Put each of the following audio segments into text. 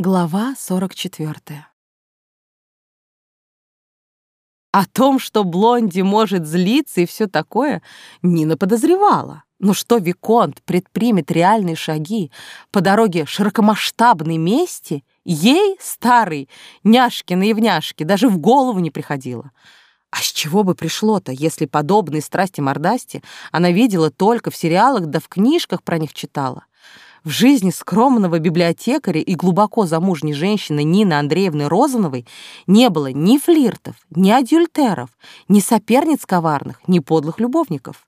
Глава 44. О том, что Блонди может злиться и все такое, Нина подозревала. Но что Виконт предпримет реальные шаги по дороге широкомасштабной мести, ей, старой, няшкиной и даже в голову не приходило. А с чего бы пришло-то, если подобные страсти-мордасти она видела только в сериалах да в книжках про них читала? В жизни скромного библиотекаря и глубоко замужней женщины Нины Андреевны Розановой не было ни флиртов, ни адюльтеров, ни соперниц коварных, ни подлых любовников.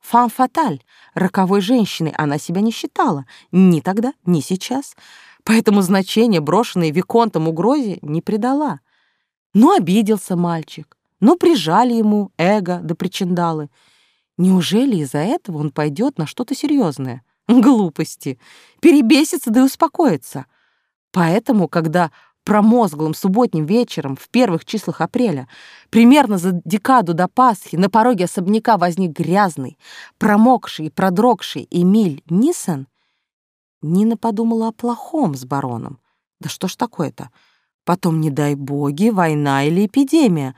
Фан-фаталь, роковой женщиной она себя не считала, ни тогда, ни сейчас, поэтому значение, брошенное Виконтом угрозе, не придала. Ну, обиделся мальчик, ну, прижали ему эго да причиндалы. Неужели из-за этого он пойдет на что-то серьезное? Глупости. Перебесится да и успокоится. Поэтому, когда промозглым субботним вечером в первых числах апреля, примерно за декаду до Пасхи, на пороге особняка возник грязный, промокший и продрогший Эмиль Нисон, Нина подумала о плохом с бароном. Да что ж такое-то? Потом, не дай боги, война или эпидемия.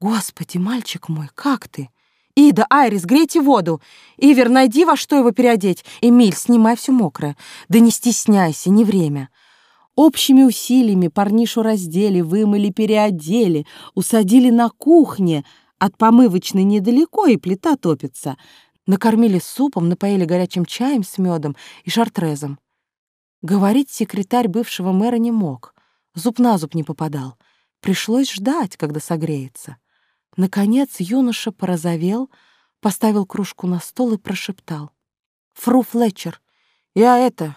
Господи, мальчик мой, как ты? «Ида, Айрис, грейте воду! Ивер, найди во что его переодеть! Эмиль, снимай все мокрое! Да не стесняйся, не время!» Общими усилиями парнишу раздели, вымыли, переодели, усадили на кухне, от помывочной недалеко и плита топится. Накормили супом, напоили горячим чаем с медом и шартрезом. Говорить секретарь бывшего мэра не мог, зуб на зуб не попадал. Пришлось ждать, когда согреется. Наконец юноша порозовел, поставил кружку на стол и прошептал. «Фру Флетчер, я это...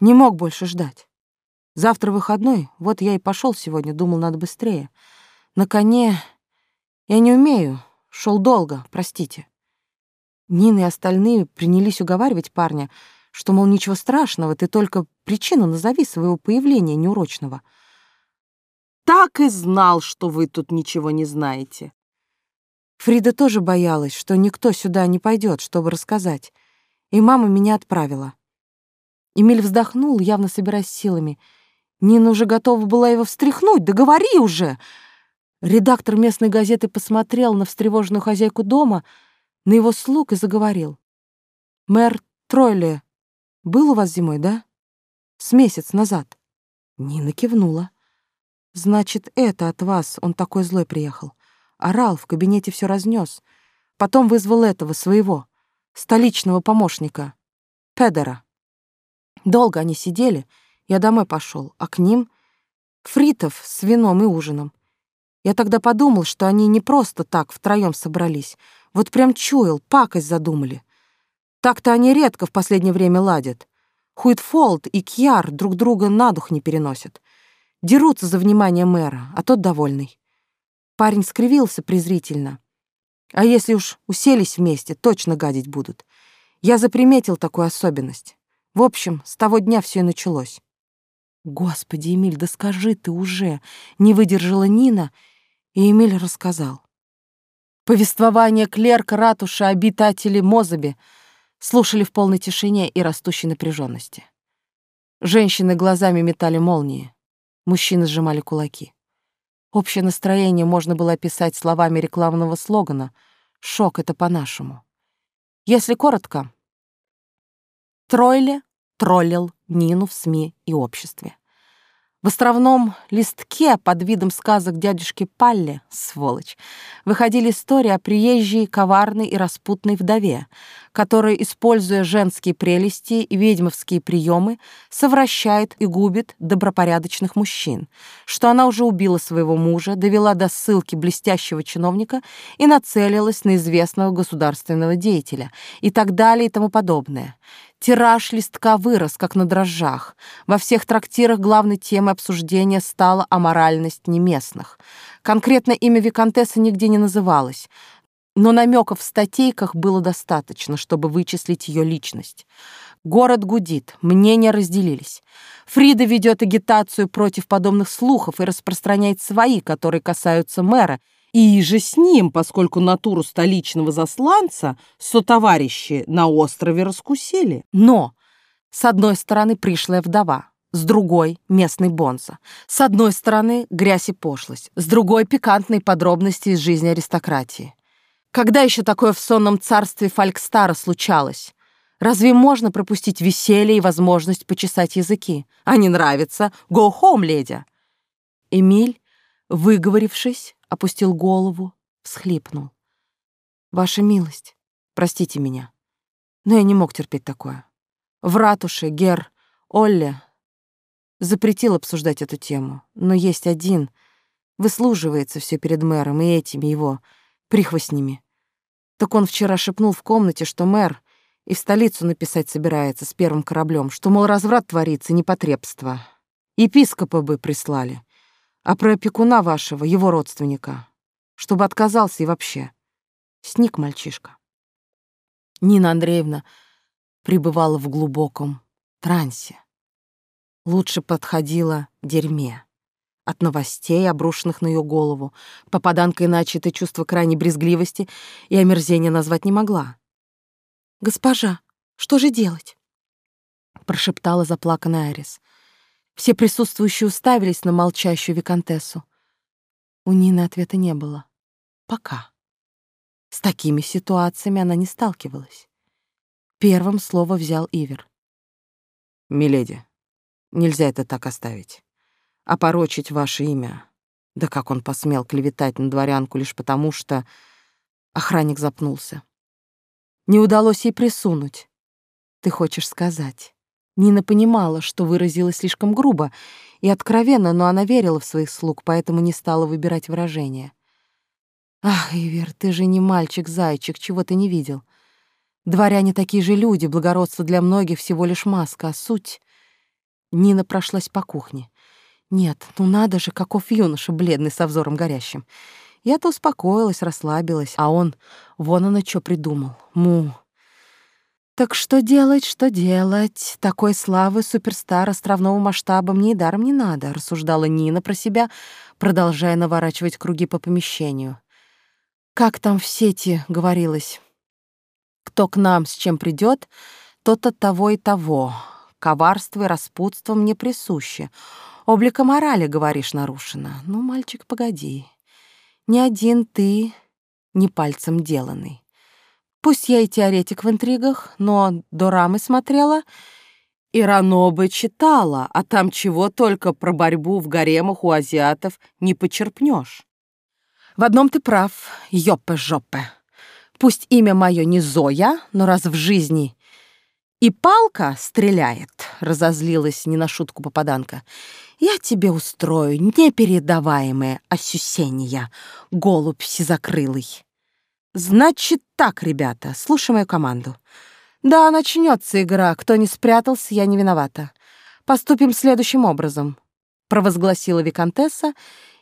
не мог больше ждать. Завтра выходной, вот я и пошел сегодня, думал, надо быстрее. На коне я не умею, шел долго, простите». Нина и остальные принялись уговаривать парня, что, мол, ничего страшного, ты только причину назови своего появления неурочного — так и знал, что вы тут ничего не знаете. Фрида тоже боялась, что никто сюда не пойдет, чтобы рассказать, и мама меня отправила. Эмиль вздохнул, явно собираясь силами. Нина уже готова была его встряхнуть. «Да уже!» Редактор местной газеты посмотрел на встревоженную хозяйку дома, на его слуг и заговорил. «Мэр Тройле был у вас зимой, да? С месяц назад?» Нина кивнула. Значит, это от вас он такой злой приехал. Орал, в кабинете все разнес. Потом вызвал этого, своего, столичного помощника, Педера. Долго они сидели, я домой пошел, а к ним фритов с вином и ужином. Я тогда подумал, что они не просто так втроем собрались. Вот прям чуял, пакость задумали. Так-то они редко в последнее время ладят. Хуитфолд и Кьяр друг друга на дух не переносят. Дерутся за внимание мэра, а тот довольный. Парень скривился презрительно. А если уж уселись вместе, точно гадить будут. Я заприметил такую особенность. В общем, с того дня все и началось. Господи, Эмиль, да скажи ты уже, не выдержала Нина, и Эмиль рассказал. Повествование клерка ратуши обитатели Мозаби слушали в полной тишине и растущей напряженности. Женщины глазами метали молнии. Мужчины сжимали кулаки. Общее настроение можно было описать словами рекламного слогана «Шок — это по-нашему». Если коротко, Тройле троллил Нину в СМИ и обществе. В островном листке под видом сказок дядюшки Палли, сволочь, выходили истории о приезжей коварной и распутной вдове, которая, используя женские прелести и ведьмовские приемы, совращает и губит добропорядочных мужчин, что она уже убила своего мужа, довела до ссылки блестящего чиновника и нацелилась на известного государственного деятеля и так далее и тому подобное. Тираж листка вырос, как на дрожжах. Во всех трактирах главной темой обсуждения стала аморальность неместных. Конкретно имя Викантессы нигде не называлось, но намеков в статейках было достаточно, чтобы вычислить ее личность. Город гудит, мнения разделились. Фрида ведет агитацию против подобных слухов и распространяет свои, которые касаются мэра, и же с ним, поскольку натуру столичного засланца сотоварищи на острове раскусили. Но, с одной стороны, пришлая вдова, с другой — местный бонза. С одной стороны — грязь и пошлость, с другой — пикантные подробности из жизни аристократии. Когда еще такое в сонном царстве Фалькстара случалось? Разве можно пропустить веселье и возможность почесать языки? А не нравится? Go home, леди!» Эмиль, выговорившись, опустил голову, всхлипнул. «Ваша милость, простите меня, но я не мог терпеть такое. В ратуше Гер Олле запретил обсуждать эту тему, но есть один, выслуживается все перед мэром и этими его прихвостнями. Так он вчера шепнул в комнате, что мэр и в столицу написать собирается с первым кораблем, что, мол, разврат творится, непотребство. Епископа бы прислали, а про опекуна вашего, его родственника, чтобы отказался и вообще. Сник мальчишка. Нина Андреевна пребывала в глубоком трансе. Лучше подходила дерьме от новостей, обрушенных на ее голову. Попаданка иначе это чувство крайней брезгливости и омерзения назвать не могла. «Госпожа, что же делать?» — прошептала заплаканная Арис. Все присутствующие уставились на молчащую виконтессу. У Нины ответа не было. Пока. С такими ситуациями она не сталкивалась. Первым слово взял Ивер. «Миледи, нельзя это так оставить опорочить ваше имя. Да как он посмел клеветать на дворянку лишь потому, что... Охранник запнулся. Не удалось ей присунуть. Ты хочешь сказать. Нина понимала, что выразилась слишком грубо и откровенно, но она верила в своих слуг, поэтому не стала выбирать выражения. Ах, Ивер, ты же не мальчик-зайчик, чего ты не видел. Дворяне такие же люди, благородство для многих всего лишь маска, а суть... Нина прошлась по кухне. Нет, ну надо же, каков юноша, бледный, со взором горящим. Я-то успокоилась, расслабилась, а он, вон оно что придумал. Му. Так что делать, что делать? Такой славы суперстар островного масштаба мне и даром не надо, рассуждала Нина про себя, продолжая наворачивать круги по помещению. Как там в сети говорилось? Кто к нам с чем придет, тот от того и того. Коварство и распутство мне присуще. Облика морали, говоришь, нарушено. Ну, мальчик, погоди. Ни один ты не пальцем деланный. Пусть я и теоретик в интригах, но дорамы смотрела и Ранобы читала, а там чего только про борьбу в гаремах у азиатов не почерпнешь. В одном ты прав, ёпе-жопе. Пусть имя мое не Зоя, но раз в жизни и палка стреляет, разозлилась не на шутку попаданка. Я тебе устрою непередаваемое осюсение, голубь сизокрылый. Значит так, ребята, слушай мою команду. Да, начнется игра. Кто не спрятался, я не виновата. Поступим следующим образом, провозгласила виконтесса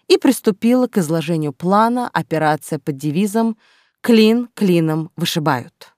и приступила к изложению плана операция под девизом «Клин клином вышибают».